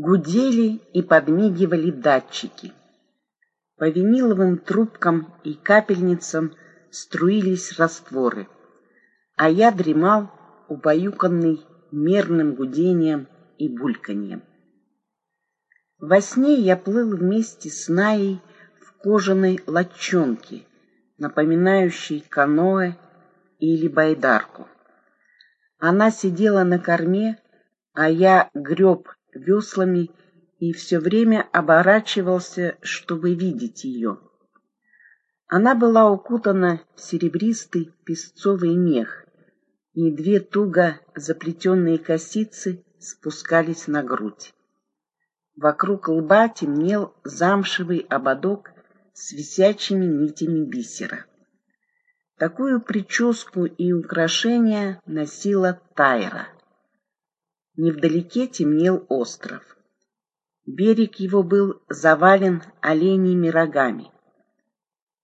Гудели и подмигивали датчики. По виниловым трубкам и капельницам струились растворы, а я дремал, убаюканный мерным гудением и бульканьем. Во сне я плыл вместе с Наей в кожаной лодчонке, напоминающей каноэ или байдарку. Она сидела на корме, а я греб веслами и все время оборачивался, чтобы видеть ее. Она была укутана в серебристый песцовый мех, и две туго заплетенные косицы спускались на грудь. Вокруг лба темнел замшевый ободок с висячими нитями бисера. Такую прическу и украшения носила Тайра. Невдалеке темнел остров. Берег его был завален оленьими рогами.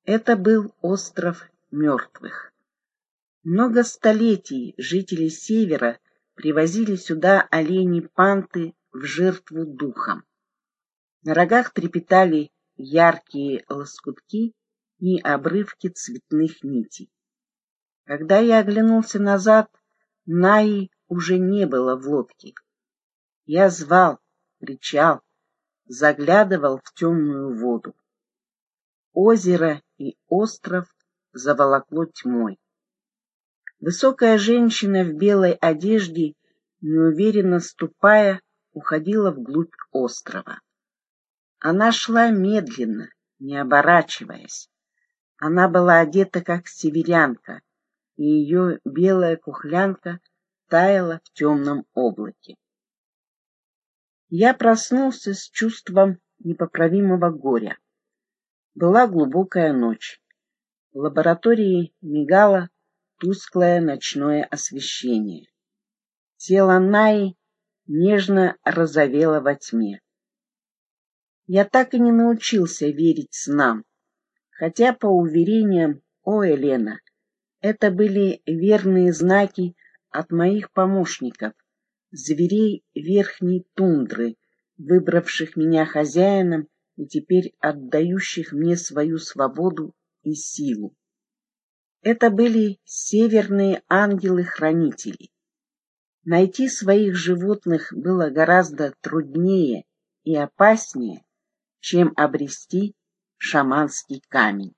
Это был остров мертвых. Много столетий жители севера привозили сюда оленей-панты в жертву духам. На рогах трепетали яркие лоскутки и обрывки цветных нитей. Когда я оглянулся назад, Наи уже не было в лодке. Я звал, кричал, заглядывал в темную воду. Озеро и остров заволокло тьмой. Высокая женщина в белой одежде, неуверенно ступая, уходила вглубь острова. Она шла медленно, не оборачиваясь. Она была одета как северянка, и ее белая кухлянка таяла в темном облаке. Я проснулся с чувством непоправимого горя. Была глубокая ночь. В лаборатории мигало тусклое ночное освещение. Тело Наи нежно розовело во тьме. Я так и не научился верить снам, хотя, по уверениям О. Елена, это были верные знаки от моих помощников, зверей верхней тундры, выбравших меня хозяином и теперь отдающих мне свою свободу и силу. Это были северные ангелы-хранители. Найти своих животных было гораздо труднее и опаснее, чем обрести шаманский камень.